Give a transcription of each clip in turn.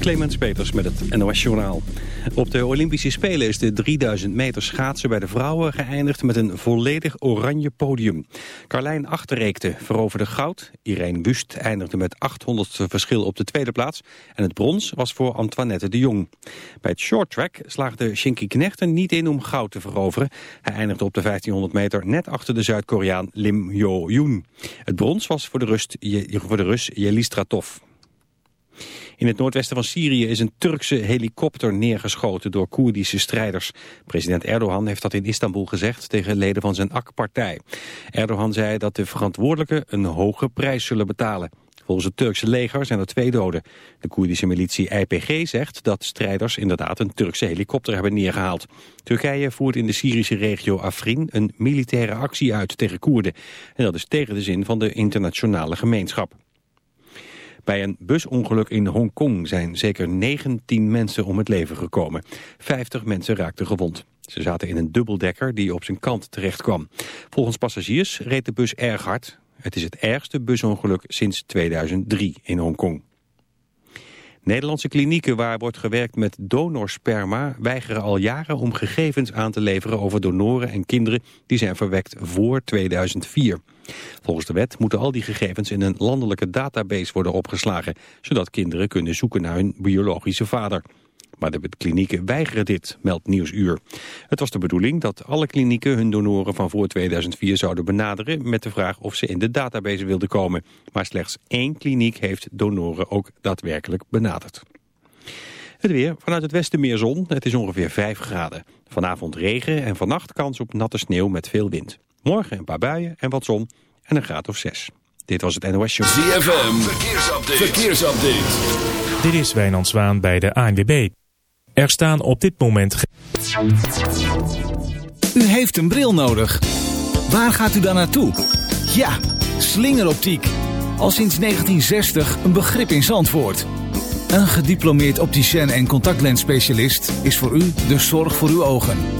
Clemens Peters met het NOS Journaal. Op de Olympische Spelen is de 3000 meter schaatsen bij de vrouwen geëindigd met een volledig oranje podium. Carlijn Achterreekte veroverde goud. Irene Wust eindigde met 800 verschil op de tweede plaats. En het brons was voor Antoinette de Jong. Bij het short track slaagde Shinky Knecht er niet in om goud te veroveren. Hij eindigde op de 1500 meter net achter de Zuid-Koreaan Lim Yo-yoon. Het brons was voor de, rust, voor de. In het noordwesten van Syrië is een Turkse helikopter neergeschoten door Koerdische strijders. President Erdogan heeft dat in Istanbul gezegd tegen leden van zijn AK-partij. Erdogan zei dat de verantwoordelijken een hoge prijs zullen betalen. Volgens het Turkse leger zijn er twee doden. De Koerdische militie IPG zegt dat strijders inderdaad een Turkse helikopter hebben neergehaald. Turkije voert in de Syrische regio Afrin een militaire actie uit tegen Koerden. En dat is tegen de zin van de internationale gemeenschap. Bij een busongeluk in Hongkong zijn zeker 19 mensen om het leven gekomen. 50 mensen raakten gewond. Ze zaten in een dubbeldekker die op zijn kant terecht kwam. Volgens passagiers reed de bus erg hard. Het is het ergste busongeluk sinds 2003 in Hongkong. Nederlandse klinieken waar wordt gewerkt met donorsperma weigeren al jaren om gegevens aan te leveren over donoren en kinderen die zijn verwekt voor 2004. Volgens de wet moeten al die gegevens in een landelijke database worden opgeslagen, zodat kinderen kunnen zoeken naar hun biologische vader. Maar de klinieken weigeren dit, meldt Nieuwsuur. Het was de bedoeling dat alle klinieken hun donoren van voor 2004 zouden benaderen... met de vraag of ze in de database wilden komen. Maar slechts één kliniek heeft donoren ook daadwerkelijk benaderd. Het weer, vanuit het westen meer zon, het is ongeveer 5 graden. Vanavond regen en vannacht kans op natte sneeuw met veel wind. Morgen een paar buien en wat zon en een graad of 6. Dit was het NOS Show. ZFM, verkeersupdate. verkeersupdate. Dit is Wijnand Zwaan bij de ANWB. Er staan op dit moment... U heeft een bril nodig. Waar gaat u dan naartoe? Ja, slingeroptiek. Al sinds 1960 een begrip in Zandvoort. Een gediplomeerd opticien en contactlensspecialist is voor u de zorg voor uw ogen.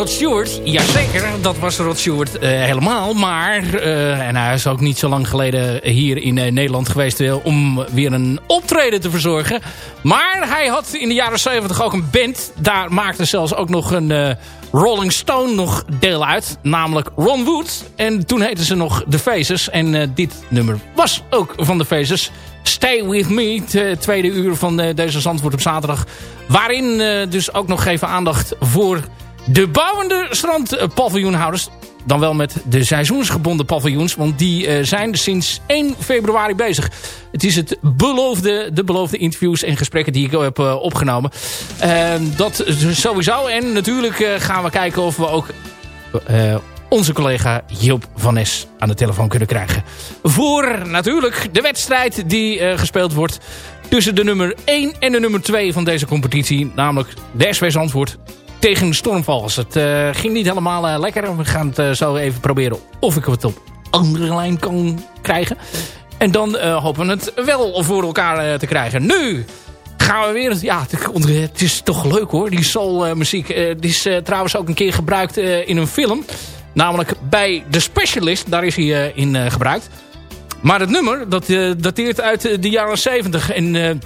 Rod Stewart? Jazeker, dat was Rod Stewart uh, helemaal. Maar, uh, en hij is ook niet zo lang geleden hier in uh, Nederland geweest... om weer een optreden te verzorgen. Maar hij had in de jaren 70 ook een band. Daar maakte zelfs ook nog een Rolling Stone nog deel uit. Namelijk Ron Wood. En toen heten ze nog The Faces. En dit nummer was ook van The Faces. Stay With Me, het tweede uur van deze Zandvoort op zaterdag. Waarin dus ook nog even aandacht voor de bouwende strandpaviljoenhouders. Dan wel met de seizoensgebonden paviljoens. Want die uh, zijn sinds 1 februari bezig. Het is het beloofde, de beloofde interviews en gesprekken die ik heb uh, opgenomen. Uh, dat sowieso. En natuurlijk uh, gaan we kijken of we ook onze collega Joop van Nes aan de telefoon kunnen krijgen. Voor natuurlijk de wedstrijd die gespeeld wordt tussen de nummer 1 en de nummer 2 van deze competitie. Namelijk de Zandvoort tegen stormvals. Het uh, ging niet helemaal uh, lekker. We gaan het uh, zo even proberen of ik het op andere lijn kan krijgen. En dan hopen we het wel voor elkaar te krijgen. Nu gaan we weer... Ja, het is toch leuk hoor, die soulmuziek. die is trouwens ook een keer gebruikt in een film. Namelijk bij The Specialist. Daar is hij in gebruikt. Maar het nummer, dat dateert uit de jaren 70. En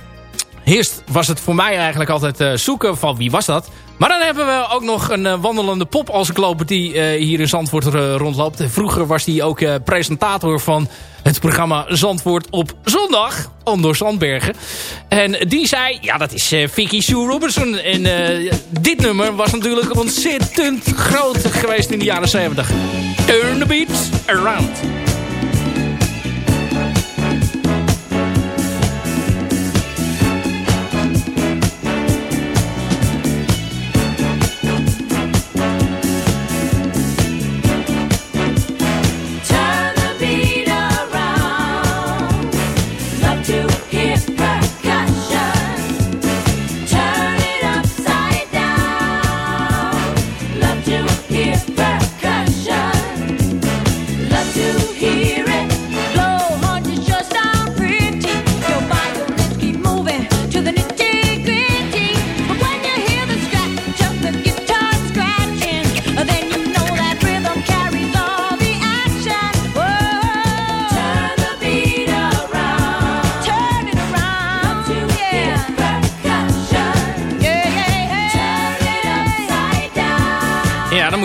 eerst was het voor mij eigenlijk altijd zoeken van wie was dat... Maar dan hebben we ook nog een uh, wandelende pop als die uh, hier in Zandvoort uh, rondloopt. Vroeger was hij ook presentator van het programma Zandvoort op zondag. Andor Zandbergen. En die zei, ja dat is Vicky Sue Robertson. En dit nummer was natuurlijk ontzettend groot geweest in de jaren 70. Turn the beat around.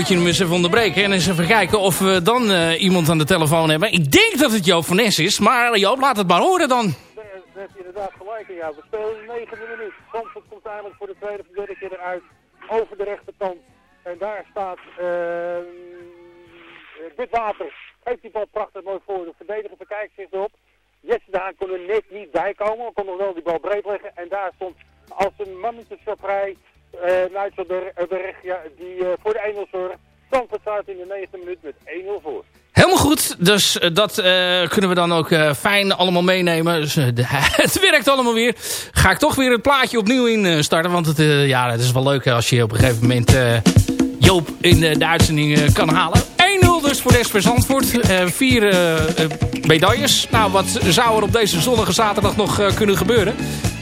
Je hem eens even onderbreken. En eens even kijken of we dan uh, iemand aan de telefoon hebben. Ik denk dat het Joop van Nes is. Maar Joop, laat het maar horen dan. Dat heeft inderdaad gelijk in jou. We spelen in 9 minuten. Zandvoort komt eigenlijk voor de tweede of derde keer eruit. Over de rechterkant. En daar staat uh, dit water. Geeft die bal prachtig mooi voor. De verdediger bekijkt zich erop. Jesse de Haan kon er net niet bij komen. Kon nog wel die bal breed leggen. En daar stond als een mannetje vrij Nigel Berg, ja, die uh, voor de 1-0 zorgt. Zandvoort staat in de 9 minuut met 1-0 voor. Helemaal goed, dus uh, dat kunnen we dan ook fijn allemaal meenemen. Dus, de, het werkt allemaal weer. Ga ik toch weer het plaatje opnieuw in starten. Want het, ja, het is wel leuk als je op een gegeven moment Joop in de, de uitzending kan halen. 1-0 dus voor SV Zandvoort. vier medailles. Nou, wat zou er op deze zonnige zaterdag nog kunnen gebeuren?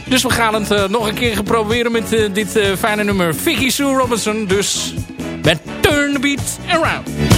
Dus we gaan het uh, nog een keer proberen met uh, dit uh, fijne nummer. Vicky Sue Robinson. Dus met Turn the Beat Around.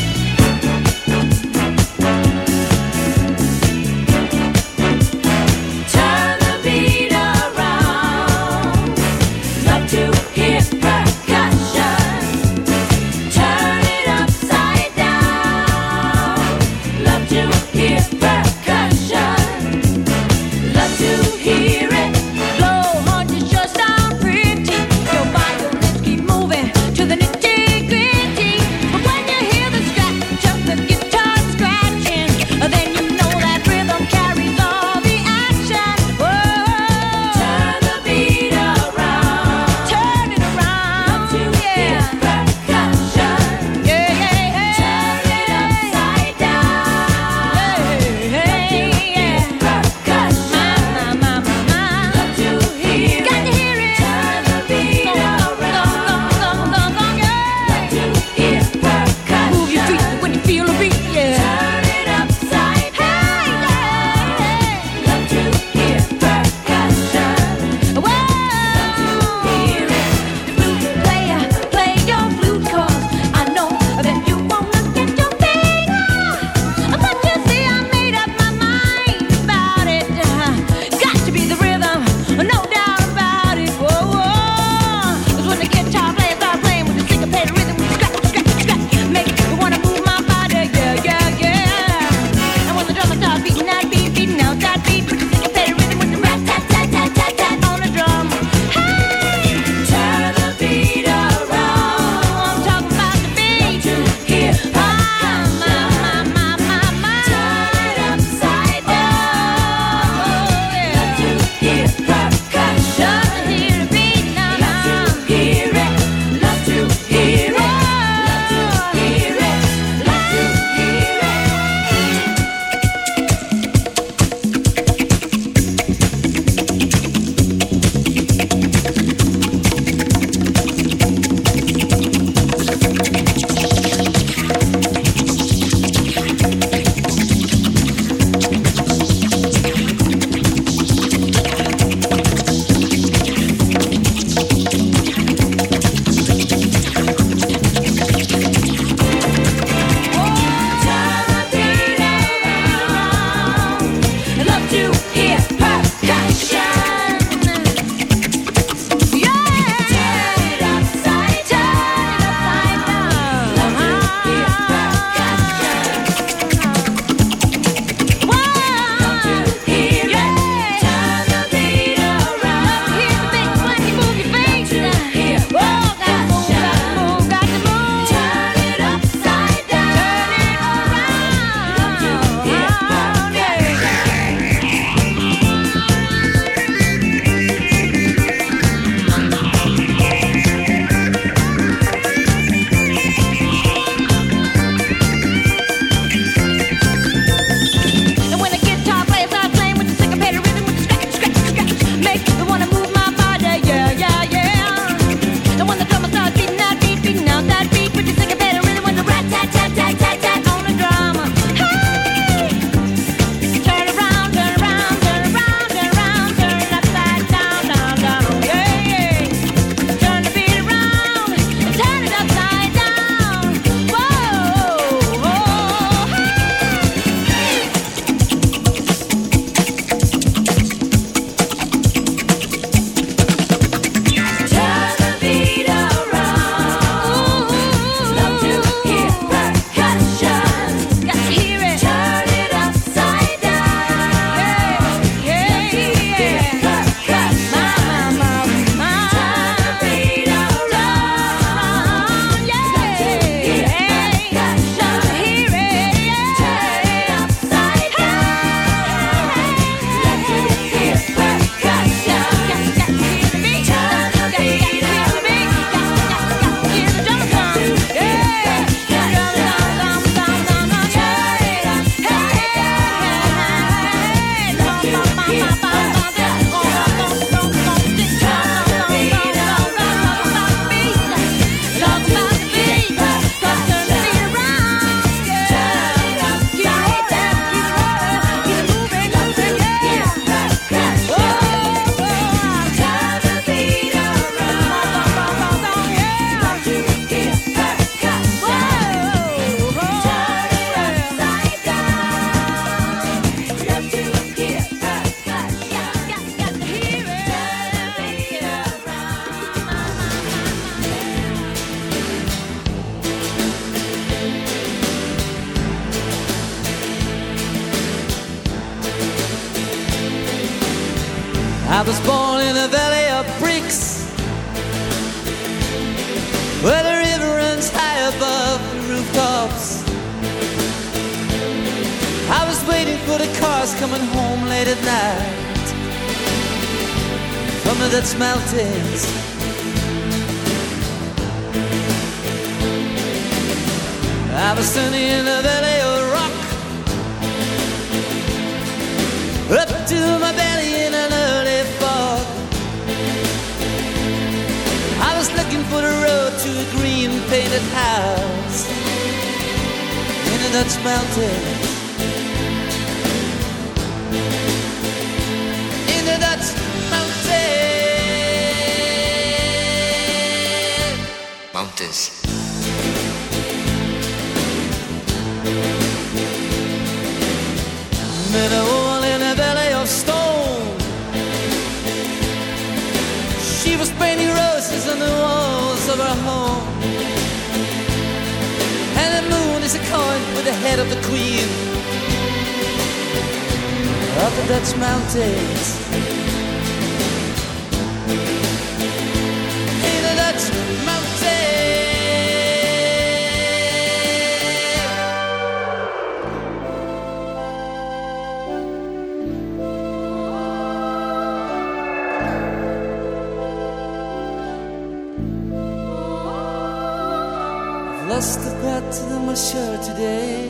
Shirt today.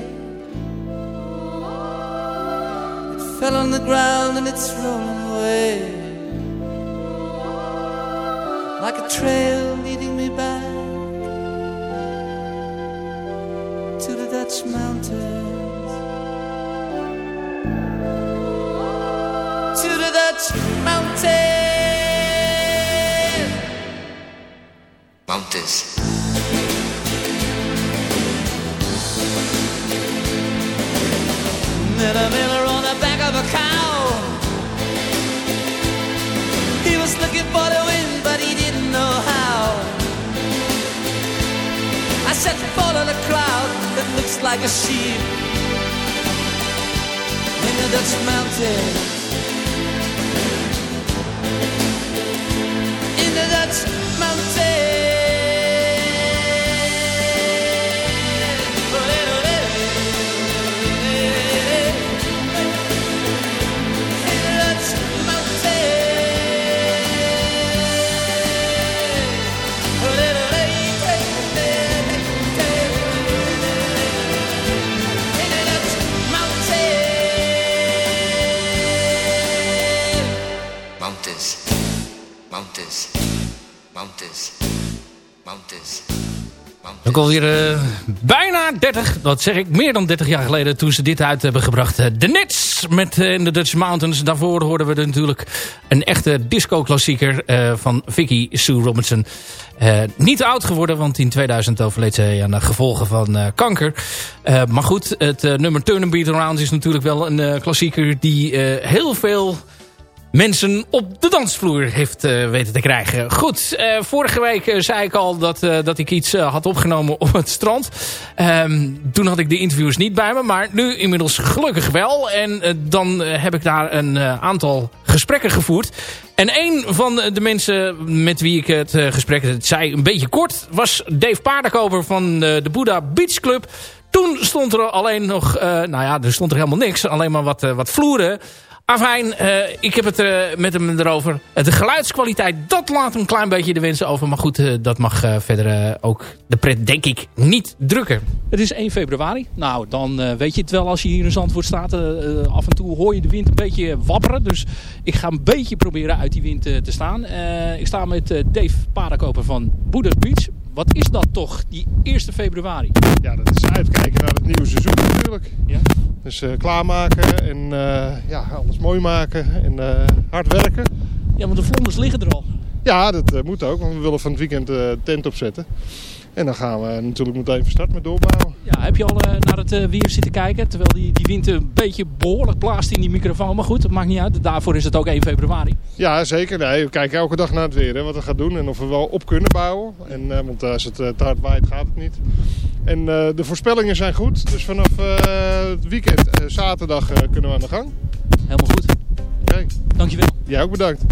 It fell on the ground and it's rolling away. Like a trail leading me back to the Dutch mountains. To the Dutch mountains. Mountains. Like a sheep in the Dutch mountains. Ook alweer uh, bijna 30, dat zeg ik, meer dan 30 jaar geleden toen ze dit uit hebben gebracht. Uh, The Nits met uh, in de Dutch Mountains. Daarvoor hoorden we natuurlijk een echte disco-klassieker van Vicky Sue Robinson. niet oud geworden, want in 2000 overleed ze aan de gevolgen van kanker. maar goed, het nummer Turn and Beat Around is natuurlijk wel een klassieker die heel veel mensen op de dansvloer heeft uh, weten te krijgen. Goed, uh, vorige week uh, zei ik al dat, dat ik iets had opgenomen op het strand. Um, toen had ik de interviews niet bij me, maar nu inmiddels gelukkig wel. En dan heb ik daar een aantal gesprekken gevoerd. En een van de mensen met wie ik het gesprek het zei een beetje kort... was Dave Paardenkoper van de Buddha Beach Club... Toen stond er alleen nog, nou ja, er stond er helemaal niks. Alleen maar wat, wat vloeren. Afijn, uh, ik heb het uh, met hem erover. De geluidskwaliteit, dat laat een klein beetje de wensen over. Maar goed, uh, dat mag verder ook de pret, denk ik, niet drukken. Het is 1 februari. Nou, dan weet je het wel als je hier in Zandvoort staat. af en toe hoor je de wind een beetje wapperen. Dus ik ga een beetje proberen uit die wind te staan. ik sta met Dave Paardenkoper van Boeders Beach. Wat is dat toch, die 1 februari? Ja, dat is uitkijken naar het nieuwe seizoen natuurlijk. Ja. Dus uh, klaarmaken en uh, ja, alles mooi maken en uh, hard werken. Ja, want de vlonders liggen er al. Ja, dat moet ook, want we willen van het weekend de tent opzetten. En dan gaan we natuurlijk meteen van start met doorbouwen. Ja, heb je al eh, naar het eh, weer zitten kijken? Terwijl die, die wind een beetje behoorlijk blaast in die microfoon. Maar goed, dat maakt niet uit. Daarvoor is het ook 1 februari. Ja, zeker. Nee, we kijken elke dag naar het weer. Hè, wat we gaan doen en of we wel op kunnen bouwen. En, eh, want als het te hard waait gaat het niet. En de voorspellingen zijn goed. Dus vanaf het weekend, zaterdag, kunnen we aan de gang. Helemaal goed. Oké. Okay. Dankjewel. Jij ook bedankt.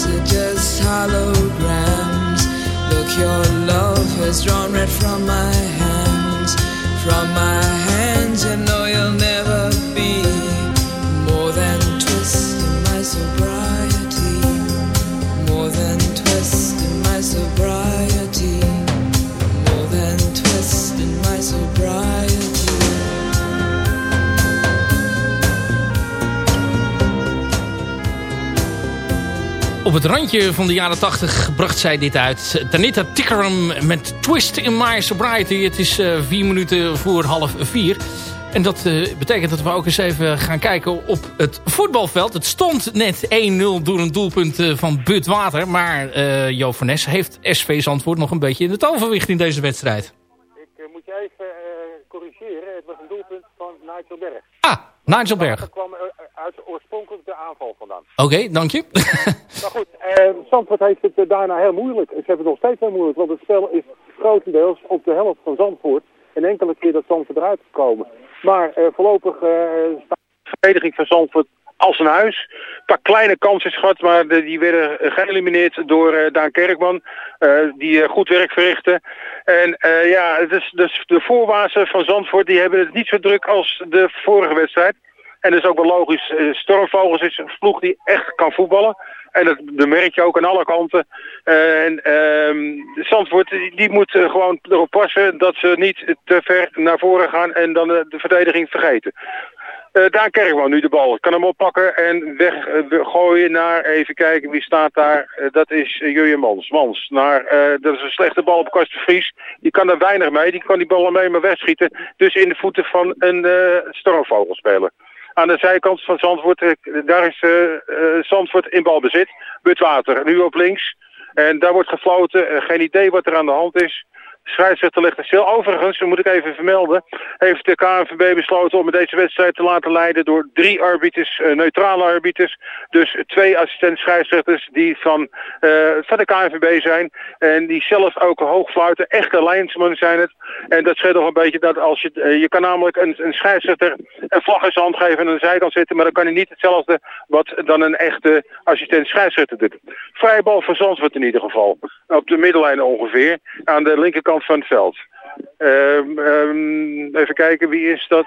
eyes are just holograms. Look, your love has drawn red from my hands, from my hands. het randje van de jaren 80 bracht zij dit uit. Tanita Tikkerum met Twist in My Sobriety. Het is eh, vier minuten voor half vier. En dat eh, betekent dat we ook eens even gaan kijken op het voetbalveld. Het stond net 1-0 door een doelpunt eh, van But Water. Maar uh, Jo van heeft SV's antwoord nog een beetje in het overwicht in deze wedstrijd. Ik moet je even corrigeren. Het was een doelpunt van Nigel Berg. Ah, Nigel Berg. Eh, uit oorspronkelijk de aanval vandaan. Oké, dank je. maar nou goed, eh, Zandvoort heeft het eh, daarna heel moeilijk. Ze hebben het nog steeds heel moeilijk, want het spel is grotendeels op de helft van Zandvoort. En enkele keer dat Zandvoort eruit gekomen. Maar voorlopig staat de verdediging van Zandvoort als een huis. Een paar kleine kansen gehad, maar die werden geëlimineerd door eh, Daan Kerkman. eh, die eh, goed werk verrichtte. En eh, ja, het is, dus de voorwaarden van Zandvoort die hebben het niet zo druk als de vorige wedstrijd. En dat is ook wel logisch. Eh, Stormvogels is een ploeg die echt kan voetballen. En dat, merk je ook aan alle kanten. Eh, en ehm Zandvoort die, moet eh, gewoon erop passen dat ze niet te ver naar voren gaan en dan eh, de verdediging vergeten. Eh Daan Kerkman nu de bal. Kan hem oppakken en weggooien naar, even kijken wie staat daar. Eh, dat is uh, Mans. Mans, naar, eh, dat is een slechte bal op Karsten Vries. Die kan er weinig mee. Die kan die bal alleen maar wegschieten. Dus in de voeten van een eh stormvogel spelen. Aan de zijkant van Zandvoort, eh, daar is eh, eh, Zandvoort in balbezit. Butwater, nu op links. En daar wordt gefloten. Eh, geen idee wat er aan de hand is. Scheidsrechter ligt er stil. Overigens, dat moet ik even vermelden, heeft de KNVB besloten om deze wedstrijd te laten leiden door drie arbiters, eh, neutrale arbiters. Dus twee assistent scheidsrechters die van, eh, van de KNVB zijn en die zelf ook hoog fluiten. Echte lijnsmannen zijn het. En dat scheelt nog een beetje dat als je, eh, je kan namelijk een, een een vlag in zijn hand geven en aan de zijkant zitten, maar dan kan hij niet hetzelfde wat dan een echte assistent scheidsrechter doet. Vrije bal van Zandvoort in ieder geval. Op de middellijn ongeveer, aan de linkerkant van het veld. Ehm, ehm, even kijken, wie is dat?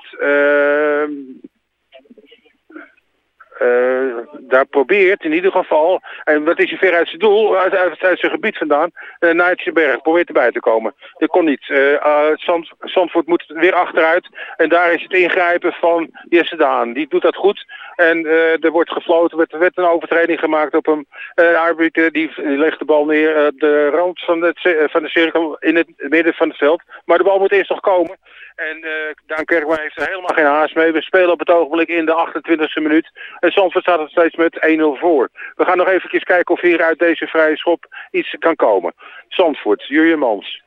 Eh, daar probeert in ieder geval, en wat is hij ver uit zijn doel, uit, uit, uit zijn gebied vandaan, uh, probeert erbij te komen. Dat kon niet. Uh, Zand, Zandvoort moet weer achteruit en daar is het ingrijpen van Jesse Daan. Die doet dat goed en er wordt gefloten, er werd een overtreding gemaakt op hem. de arbiter die, legt de bal neer de rand van, het, van de cirkel in het midden van het veld. Maar de bal moet eerst nog komen. En Daan Kerkman heeft er helemaal geen haast mee. We spelen op het ogenblik in de 28e minuut. En Zandvoort staat er steeds met 1-0 voor. We gaan nog even kijken of hier uit deze vrije schop iets kan komen. Zandvoort, Jurjen Mans.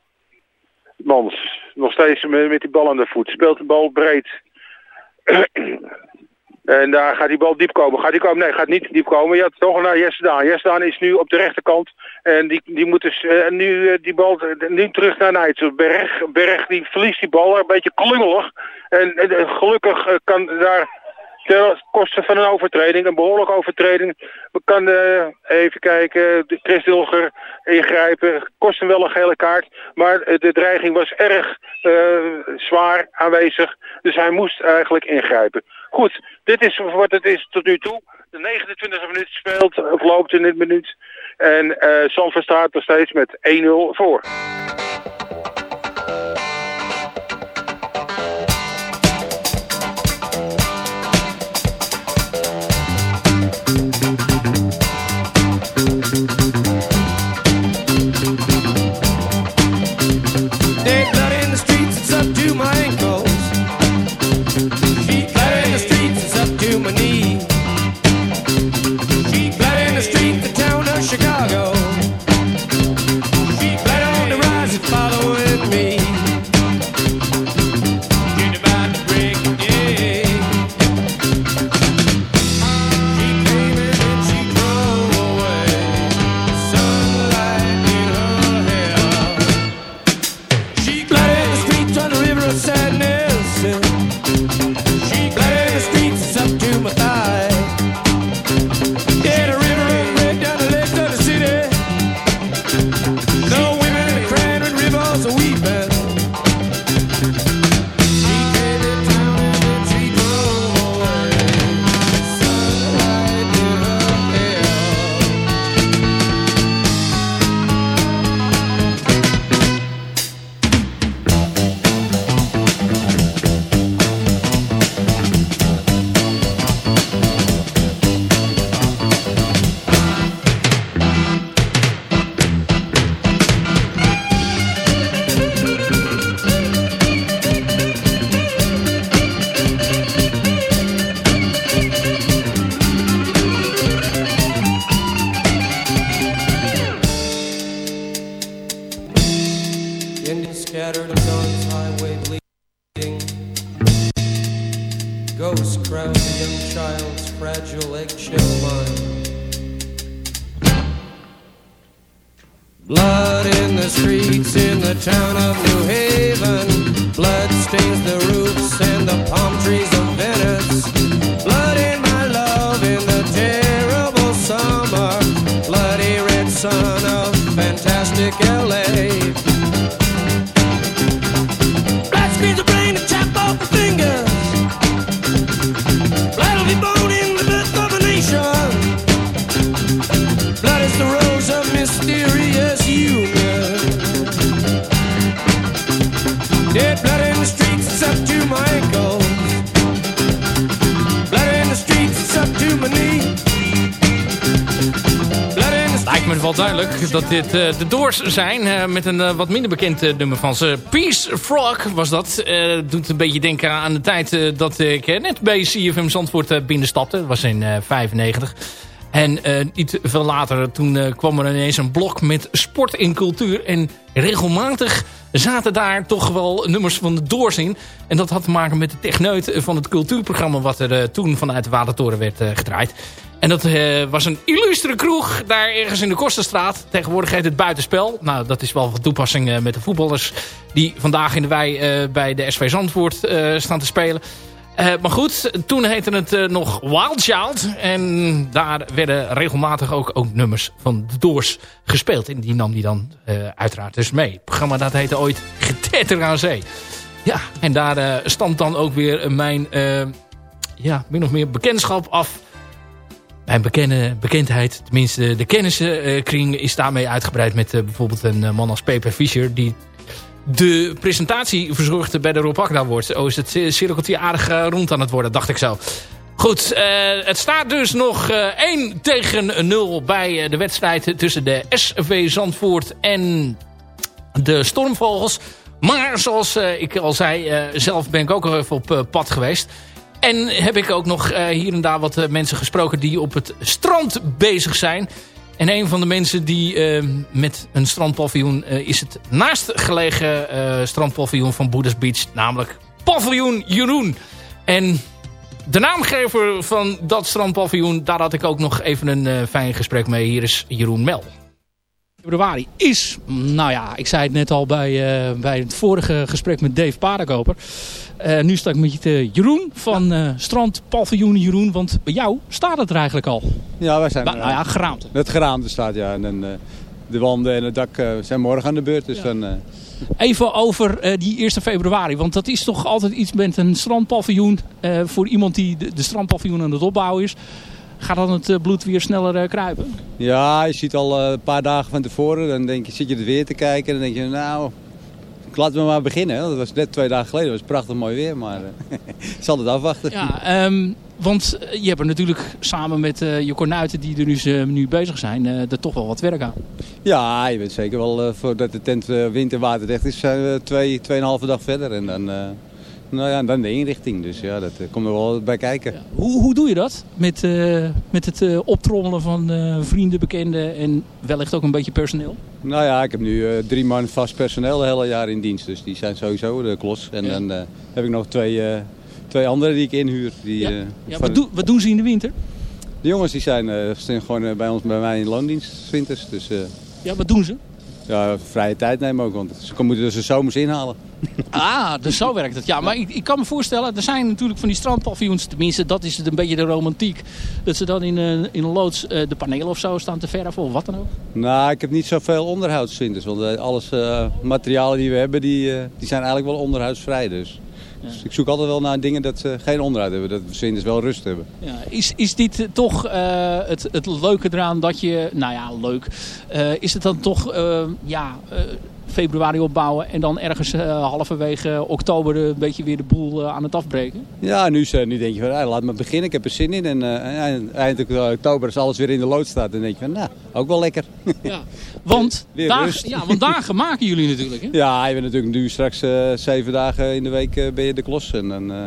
Mans, nog steeds met, die bal aan de voet. Speelt de bal breed. En daar gaat die bal diep komen. Gaat die komen? Nee, gaat niet diep komen. Ja, toch naar Jesse Daan. Jesse Daan is nu op de rechterkant. En die, die moet dus uh, nu uh, die bal nu terug naar Nijts. Berg, Berg die verliest die bal. Een beetje klungelig. En, gelukkig uh, kan daar ten koste van een overtreding, een behoorlijke overtreding. We kan even kijken, Chris Dilger ingrijpen. Kost hem wel een gele kaart. Maar de dreiging was erg zwaar aanwezig. Dus hij moest eigenlijk ingrijpen. Goed, dit is wat het is tot nu toe. De 29e minuut speelt, of loopt in dit minuut. En uh, Zandvoort staat nog steeds met 1-0 voor. Eh, de Doors zijn. eh, met een eh, wat minder bekend nummer van ze. Peace Frog was dat. Doet een beetje denken aan de tijd dat ik net bij CFM Zandvoort binnenstapte. Dat was in eh 95. En niet veel later, toen kwam er ineens een blok met sport en cultuur. En regelmatig zaten daar toch wel nummers van de Doors in. En dat had te maken met de techneut van het cultuurprogramma... wat er toen vanuit de Watertoren werd gedraaid. En dat eh, was een illustere kroeg daar ergens in de Kosterstraat. Tegenwoordig heet het Buitenspel. Nou, dat is wel van toepassing eh, met de voetballers... die vandaag in de wei eh, bij de SV Zandvoort staan te spelen. Maar goed, toen heette het nog Wild Child. En daar werden regelmatig ook, ook nummers van de Doors gespeeld. En die nam die dan uiteraard dus mee. Het programma dat heette ooit Getetter aan Zee. Ja, en daar stamt dan ook weer mijn, ja, min of meer bekendschap af. Mijn bekende, bekendheid, tenminste de kennissenkring is daarmee uitgebreid met eh, bijvoorbeeld een eh, man als Peper Fischer... die de presentatie verzorgde bij de Rob Akda wordt. Oh, is het eh, cirkeltje aardig rond aan het worden, dacht ik zo. Goed, het staat dus nog eh 1 tegen 0 bij de wedstrijd tussen de SV Zandvoort en de Stormvogels. Maar zoals ik al zei, zelf ben ik ook even op pad geweest. En heb ik ook nog eh, hier en daar wat eh, mensen gesproken die op het strand bezig zijn. En een van de mensen die eh, met een strandpaviljoen is het naastgelegen strandpaviljoen van Buddha's Beach. Namelijk Paviljoen Jeroen. En de naamgever van dat strandpaviljoen, daar had ik ook nog even een fijn gesprek mee. Hier is Jeroen Mel. Februari is, nou ja, ik zei het net al bij, eh, bij het vorige gesprek met Dave Paardenkoper. Eh, nu sta ik met Jeroen van eh Strand Paviljoen Jeroen, want bij jou staat het er eigenlijk al. Ja, wij zijn... Nou, nou ja, geraamd. Het geraamte staat, ja. En, de wanden en het dak zijn morgen aan de beurt. Dus dan... Even over die 1 februari, want dat is toch altijd iets met een strandpaviljoen. Voor iemand die de, de strandpaviljoen aan het opbouwen is, gaat dan het eh, bloed weer sneller eh, kruipen? ja, je ziet al eh, een paar dagen van tevoren. Dan denk je, zit je het weer te kijken. En dan denk je, nou, laten we maar beginnen. Dat was net twee dagen geleden. Dat was prachtig mooi weer. Maar ik zal het afwachten. Ja, ehm, want je hebt er natuurlijk samen met je kornuiten die er nu, nu bezig zijn, er toch wel wat werk aan. Ja, je bent zeker wel, voordat de tent uh, wind en waterdicht is, zijn we twee, tweeënhalve dag verder. En dan, nou ja, dan de inrichting. Dus ja, dat eh, komt er wel bij kijken. Hoe, hoe doe je dat? Met, eh, met het eh, optrommelen van vrienden, bekenden en wellicht ook een beetje personeel? Nou ja, ik heb nu drie man vast personeel het hele jaar in dienst. Dus die zijn sowieso de klos. En dan heb ik nog twee, twee anderen die ik inhuur. Die, Ja, van- wat, wat doen ze in de winter? De jongens die zijn, zijn gewoon bij, ons, bij mij in loondienst winters. Dus Ja, wat doen ze? Ja, vrije tijd nemen ook. Want ze moeten dus de zomers inhalen. Ah, dus zo werkt het. Ja, maar ik, ik kan me voorstellen, er zijn natuurlijk van die strandpaviljoens, tenminste dat is het een beetje de romantiek, dat ze dan in een, in een loods eh, de panelen of zo staan te verven of wat dan ook. Nou, ik heb niet zoveel onderhoudswinters. Want eh, alles eh, materialen die we hebben, die, eh, die zijn eigenlijk wel onderhoudsvrij. Dus. Dus ik zoek altijd wel naar dingen dat ze geen onderhoud hebben. Dat we 's winters wel rust hebben. Ja, is, is dit toch eh, het, het leuke eraan dat je, nou ja, leuk, eh, is het dan toch, eh, ja, februari opbouwen en dan ergens eh, halverwege oktober een beetje weer de boel eh, aan het afbreken? Ja, nu, eh, nu denk je van, laat maar beginnen. Ik heb er zin in. En eh, eind, eind oktober, als alles weer in de lood staat, dan denk je van, nou, ook wel lekker. Ja. Want, Weer dagen, rust. ja, want dagen maken jullie natuurlijk. Hè? Ja, je bent natuurlijk nu straks eh, zeven dagen in de week eh, ben je de klos. En, dan, eh,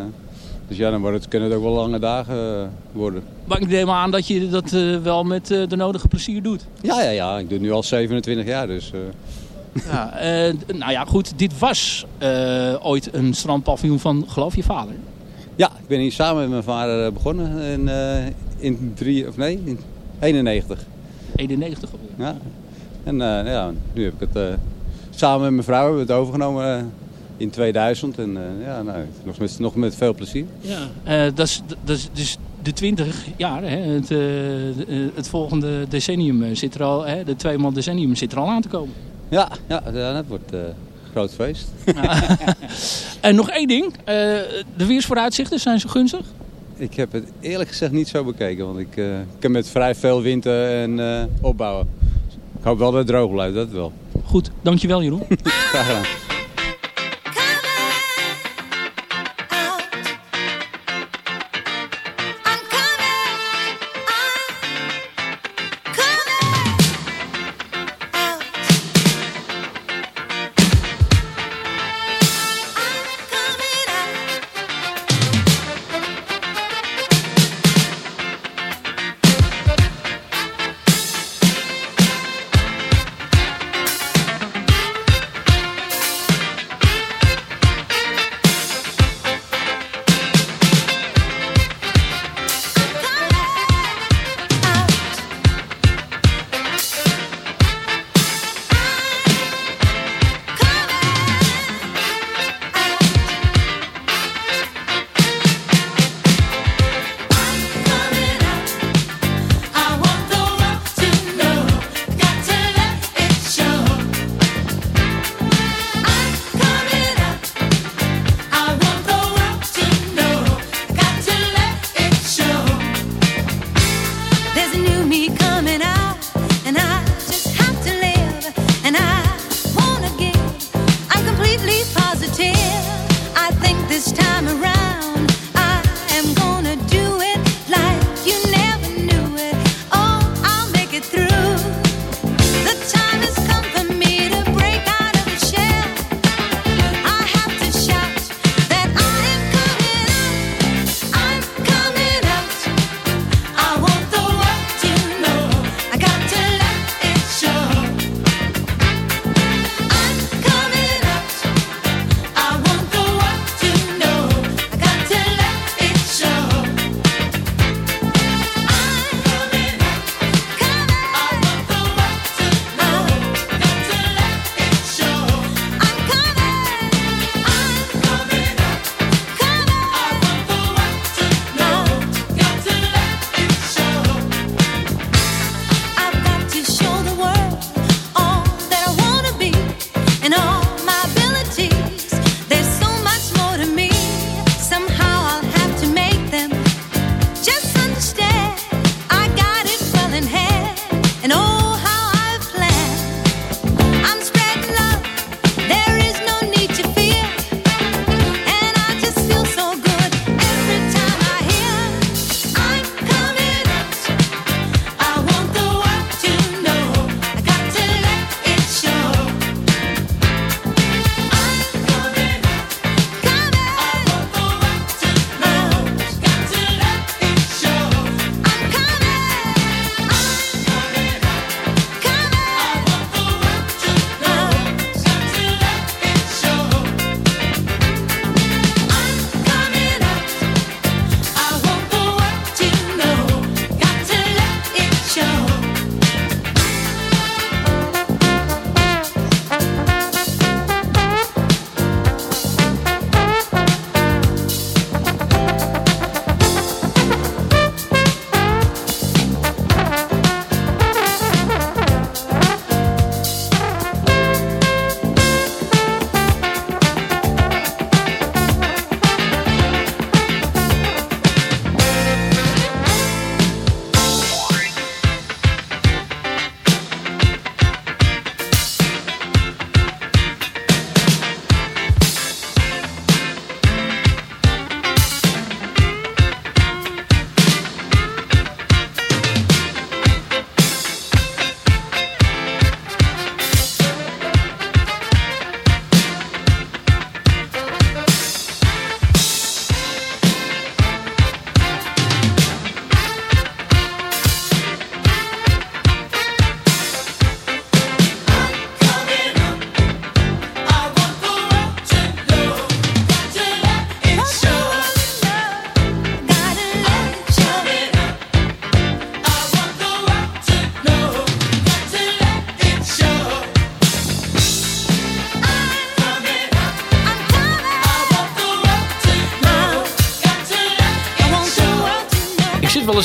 dus ja, dan wordt het, kunnen het ook wel lange dagen eh, worden. Maar ik neem aan dat je dat eh, wel met eh, de nodige plezier doet. Ja, ja, ja. Ik doe het nu al 27 jaar, dus... eh, Ja, eh, nou ja, goed. Dit was eh, ooit een strandpaviljoen van, geloof je vader? Ja, ik ben hier samen met mijn vader eh, begonnen in, in drie, of nee, in 91. 91 alweer. Ja. En eh, ja, nu heb ik het eh, samen met mijn vrouw hebben we het overgenomen. in 2000. En ja, nou, nog, met, nog met veel plezier. Ja, dat is, dus de 20 jaar. Hè? Het, het volgende decennium zit er al, hè? de tweemaal decennium zit er al aan te komen. Ja, ja, dat wordt eh, een groot feest. En nog één ding. eh, de weersvooruitzichten, zijn ze gunstig? Ik heb het eerlijk gezegd niet zo bekeken, want ik, eh, heb met vrij veel wind eh, en eh, opbouwen. Ik hoop wel dat het droog blijft, dat wel. Goed, dankjewel Jeroen. Graag gedaan.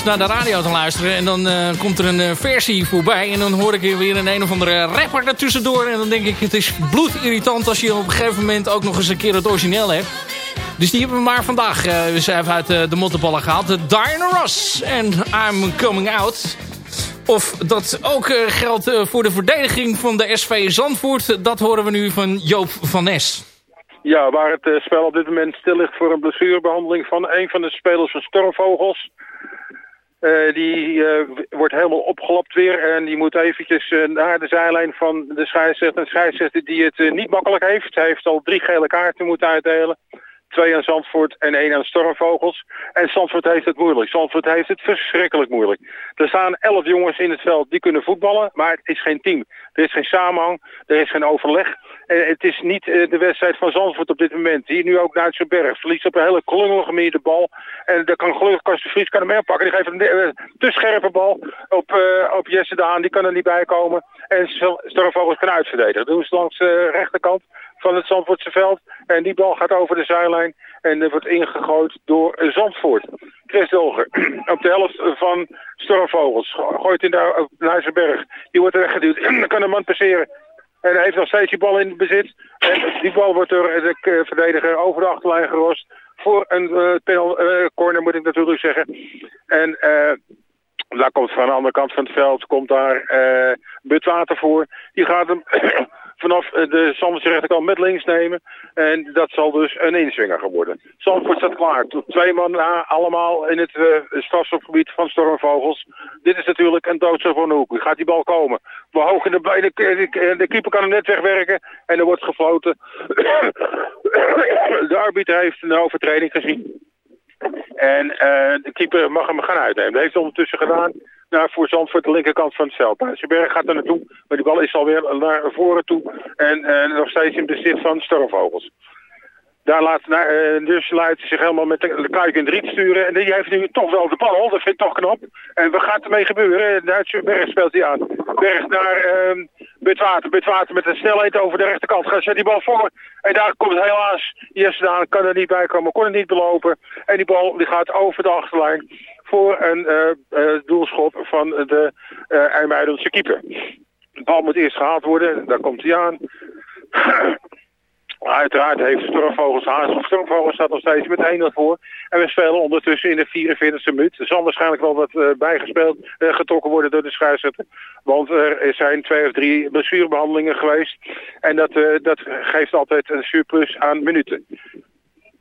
Naar de radio te luisteren. En dan eh, komt er een eh, versie voorbij. En dan hoor ik weer een een of andere rapper ertussendoor. En dan denk ik, het is bloedirritant als je op een gegeven moment ook nog eens een keer het origineel hebt. Dus die hebben we maar vandaag uh, eens even uit de mottenballen gehaald. De Diana Ross en I'm Coming Out. Of dat ook geldt voor de verdediging van de SV Zandvoort. Dat horen we nu van Joop van Nes. Ja, waar het spel op dit moment stil ligt voor een blessurebehandeling van een van de spelers van Stormvogels. Uh, die uh, wordt helemaal opgelapt weer en die moet eventjes naar de zijlijn van de scheidsrechter. Een scheidsrechter die het niet makkelijk heeft. Hij heeft al drie gele kaarten moeten uitdelen. Twee aan Zandvoort en één aan Stormvogels. En Zandvoort heeft het moeilijk. Zandvoort heeft het verschrikkelijk moeilijk. Er staan elf jongens in het veld die kunnen voetballen, maar het is geen team. Er is geen samenhang, er is geen overleg. En het is niet uh, de wedstrijd van Zandvoort op dit moment. Hier nu ook naar berg. Verliest op een hele klungelige de bal. En daar kan gelukkig Karsten Vries kan hem pakken. Die geeft een uh, te scherpe bal op, uh, op Jesse Daan. Die kan er niet bij komen. En Stormvogels kan uitverdedigen. Dat doen ze langs de rechterkant van het Zandvoortse veld. En die bal gaat over de zijlijn en wordt ingegooid door Zandvoort. Chris Dolger op de helft van Stormvogels. Gooit in de Nijzerberg. Die wordt weggeduwd. Dan kan een man passeren. En hij heeft nog steeds die bal in bezit. En die bal wordt door de verdediger over de achterlijn gerost. Voor een uh, corner moet ik natuurlijk zeggen. En daar komt van de andere kant van het veld komt daar Butwater voor. Die gaat hem vanaf de Zandvoortse rechterkant met links nemen. En dat zal dus een inswinger gaan worden. Zandvoort staat klaar. Twee man na, allemaal in het uh, van Stormvogels. Dit is natuurlijk een doodse van de hoek. Gaat die bal komen. We hoog in de, de, keeper kan hem net wegwerken. En er wordt gefloten. de arbiter heeft een overtreding gezien. En uh, de keeper mag hem gaan uitnemen. Dat heeft hij ondertussen gedaan naar voor Zandvoort de linkerkant van het veld. Huizenberg gaat er naartoe, maar die bal is alweer naar voren toe. En nog steeds in bezit van Stormvogels. Daar laat uh, dus laat zich helemaal met de, de kuik in de riet sturen. En die heeft nu toch wel de bal. Dat vind ik toch knap. En wat gaat ermee gebeuren? Duitse Berg speelt hij aan. Berg naar uh, Butwater. Butwater met een snelheid over de rechterkant. Gaat zet die bal voor. En daar komt helaas Jesse Daan. Kan er niet bij komen. Kon er niet belopen. En die bal die gaat over de achterlijn. Voor een uh, uh, doelschop van de uh, keeper. De bal moet eerst gehaald worden. Daar komt hij aan. Uiteraard heeft Stormvogels haast. Stormvogels staat nog steeds met 1-0 voor. En we spelen ondertussen in de 44e minuut. Er zal waarschijnlijk wel wat bijgespeeld, getrokken worden door de scheidsrechter. Want er zijn twee of drie blessurebehandelingen geweest. En dat, dat geeft altijd een surplus aan minuten.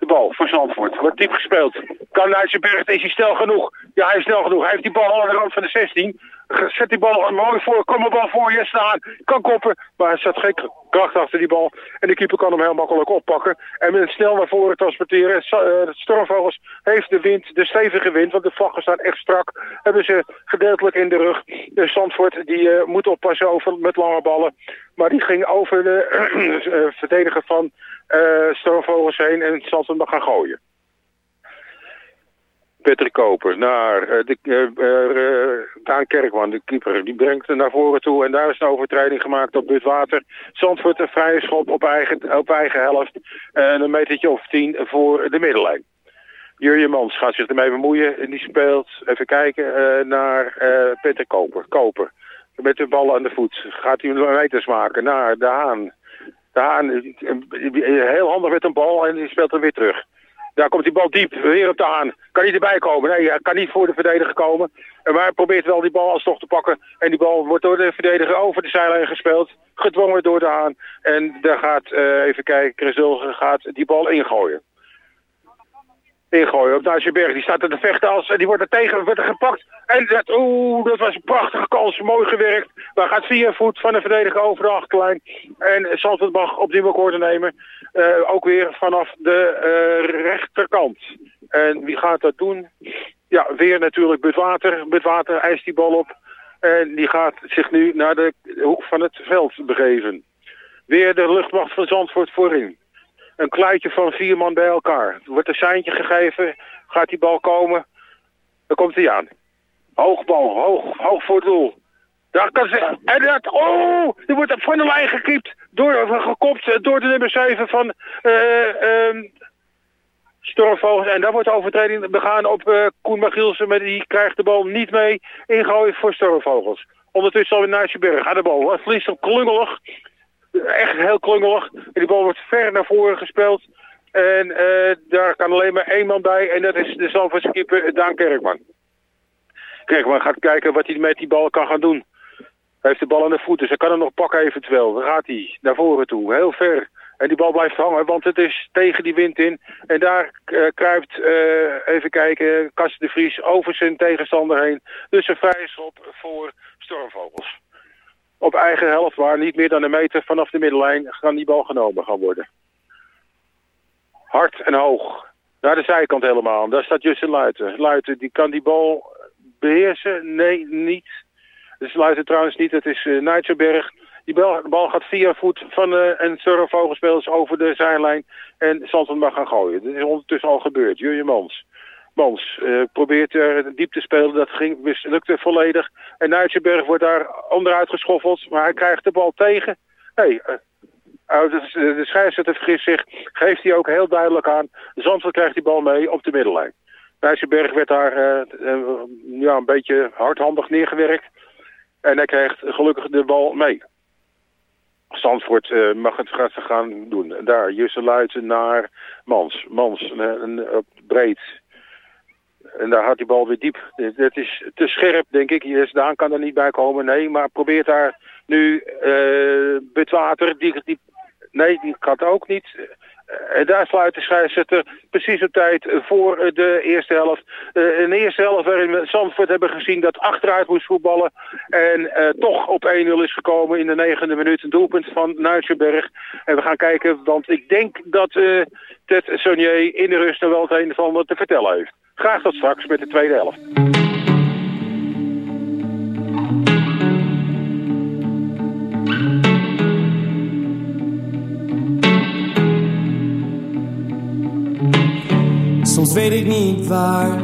Bal voor Zandvoort. Wordt diep gespeeld. Kan Nijtsenberg, is hij snel genoeg? Ja, hij is snel genoeg. Hij heeft die bal aan de rand van de 16. Zet die bal mooi voor. Kom de bal voor je staan. Kan koppen. Maar er zat geen kracht achter die bal. En de keeper kan hem heel makkelijk oppakken. En snel naar voren transporteren. Uh, Stormvogels heeft de wind, de stevige wind. Want de vlaggen staan echt strak. Hebben ze gedeeltelijk in de rug. De Zandvoort die uh, moet oppassen over, met lange ballen. Maar die ging over de uh, verdediger van Stormvogels heen. En hem nog gaan gooien. Patrick Koper naar uh, de, uh, uh, Daan Kerkman, de keeper. Die brengt hem naar voren toe en daar is een overtreding gemaakt op Butwater. Zandvoort een vrije schop op eigen, op eigen helft. En een metertje of tien voor de middellijn. Jurje Mans gaat zich ermee bemoeien en die speelt, even kijken, naar Patrick Koper. Koper, met de bal aan de voet. Gaat hij meters maken naar De Haan. De Haan, heel handig met een bal en die speelt hem weer terug. Daar komt die bal diep, weer op de aan. Kan niet erbij komen. Nee, hij kan niet voor de verdediger komen. Maar hij probeert wel die bal alsnog te pakken. En die bal wordt door de verdediger over de zijlijn gespeeld. Gedwongen door de aan. En daar gaat, uh, even kijken, Chris gaat die bal ingooien. Ingooien op Duitseberg. Die staat er te vechten als, en die wordt er tegen, wordt er gepakt. En dat, oeh, dat was een prachtige kans. Mooi gewerkt. Maar gaat vier voet van de verdediger over de achterlijn. En Zandvoort mag opnieuw akkoorden nemen. Uh, ook weer vanaf de uh, rechterkant. En wie gaat dat doen? Ja, weer natuurlijk Butwater. Butwater eist die bal op. En die gaat zich nu naar de hoek van het veld begeven. Weer de luchtmacht van Zandvoort voorin. Een kluitje van vier man bij elkaar. Er wordt een seintje gegeven. Gaat die bal komen? Dan komt hij aan. Hoogbal, hoog, hoog voor het doel. Daar kan ze, en dat, oh, die wordt van de lijn gekiept, door, gekopt door de nummer 7 van, uh, uh, Stormvogels. En daar wordt de overtreding begaan op eh Koen Magielsen. Maar die krijgt de bal niet mee. Ingooien voor Stormvogels. Ondertussen alweer Naasje Berg aan de bal. Het verliest hem klungelig. Echt heel klungelig. En die bal wordt ver naar voren gespeeld. En eh, daar kan alleen maar één man bij. En dat is de keeper Daan Kerkman. Kerkman gaat kijken wat hij met die bal kan gaan doen. Hij heeft de bal aan de voeten. Ze kan hem nog pakken eventueel. Dan gaat hij naar voren toe. Heel ver. En die bal blijft hangen, want het is tegen die wind in. En daar eh, kruipt, eh, even kijken, Kast de Vries over zijn tegenstander heen. Dus een vrije schop voor Stormvogels. Op eigen helft, waar niet meer dan een meter vanaf de middellijn kan die bal genomen gaan worden. Hard en hoog. Naar de zijkant helemaal. Daar staat Justin Luiten. Luiten, die kan die bal beheersen? Nee, niet. Dus Luiten trouwens niet. Het is uh. Die bal, bal gaat via voet van uh, een surfvogelspelers over de zijlijn. En Zandvoort mag gaan gooien. Dat is ondertussen al gebeurd. Jurje Mans. Mans uh, probeert er diep te spelen. Dat ging, mislukte volledig. En Nijtsenberg wordt daar onderuit geschoffeld. Maar hij krijgt de bal tegen. Uh, de, de scheidsrechter vergist zich. Geeft hij ook heel duidelijk aan. Zandvoort krijgt die bal mee op de middellijn. Nijtsenberg werd daar ja, een beetje hardhandig neergewerkt. En hij krijgt gelukkig de bal mee. Zandvoort uh, mag het gaat gaan doen. Daar, Jusse Luiten naar Mans. Mans, een, breed. En daar had die bal weer diep. Het is te scherp, denk ik. Yes, Daan kan er niet bij komen. Nee, maar probeert daar nu uh, Betwater. Die, die, nee, die kan ook niet. En daar sluit de scheidsrechter precies op tijd voor de eerste helft. Uh, in de eerste helft waarin we Zandvoort hebben gezien dat achteruit moest voetballen. En toch op 1-0 is gekomen in de negende minuut. Een doelpunt van Nuitsenberg. En we gaan kijken, want ik denk dat uh, Ted Sonier in de rust er wel het een van wat te vertellen heeft. Graag tot straks met de tweede helft. Soms weet ik niet waar,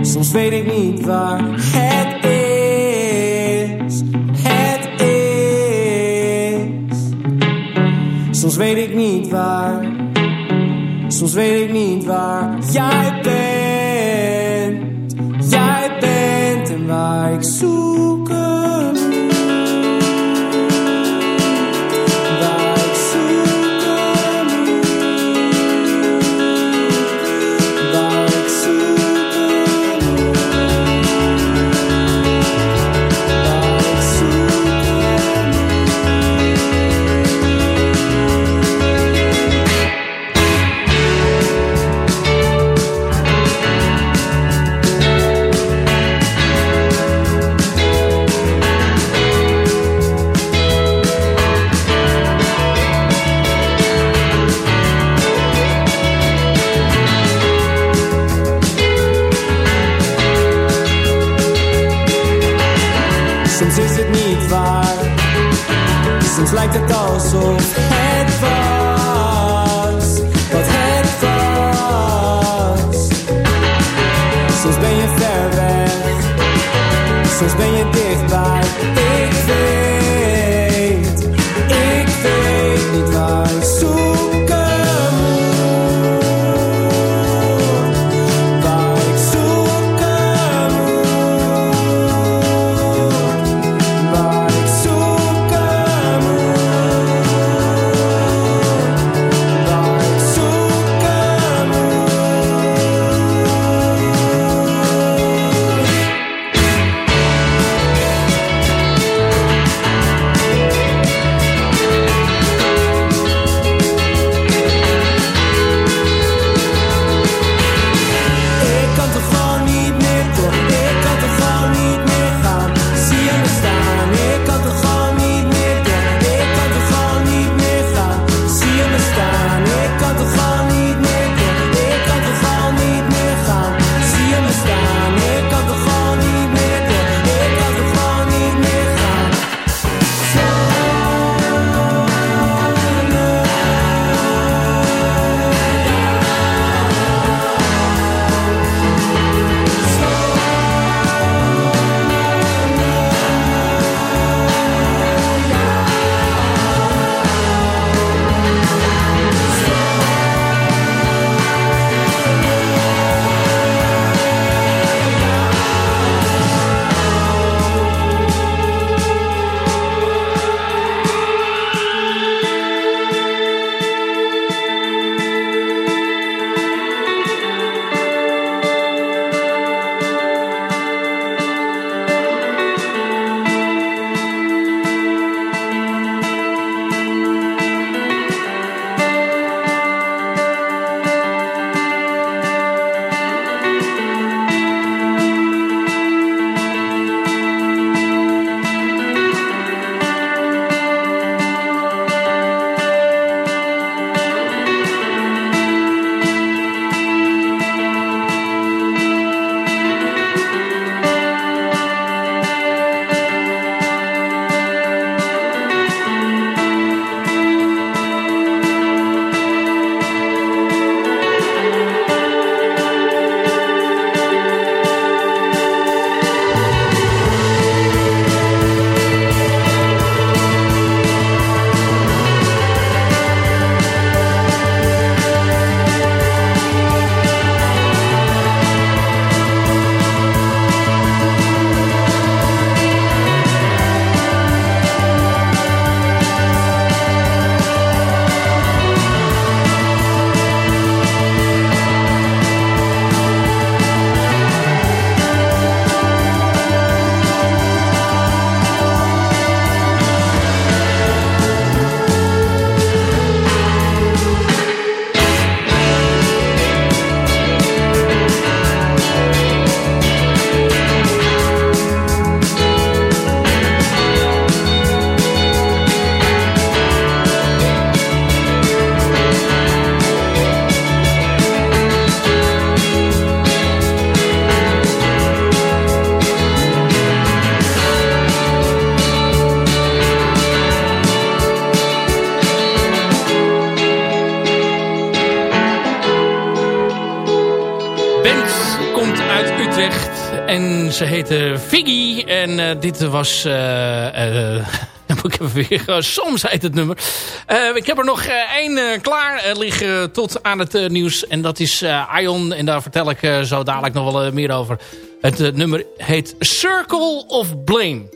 soms weet ik niet waar het is, het is. Soms weet ik niet waar, soms weet ik niet waar jij bent, jij bent en waar ik zoek. Soms lijkt het alsof het was wat het was. Soms ben je ver weg, soms ben je dichtbij. Ze heette Figgy. En uh, dit was... Uh, uh, ik weer, soms heet het nummer. ik heb er nog één klaar liggen tot aan het nieuws. En dat is Ion. En daar vertel ik zo dadelijk nog wel meer over. Het nummer heet Circle of Blame.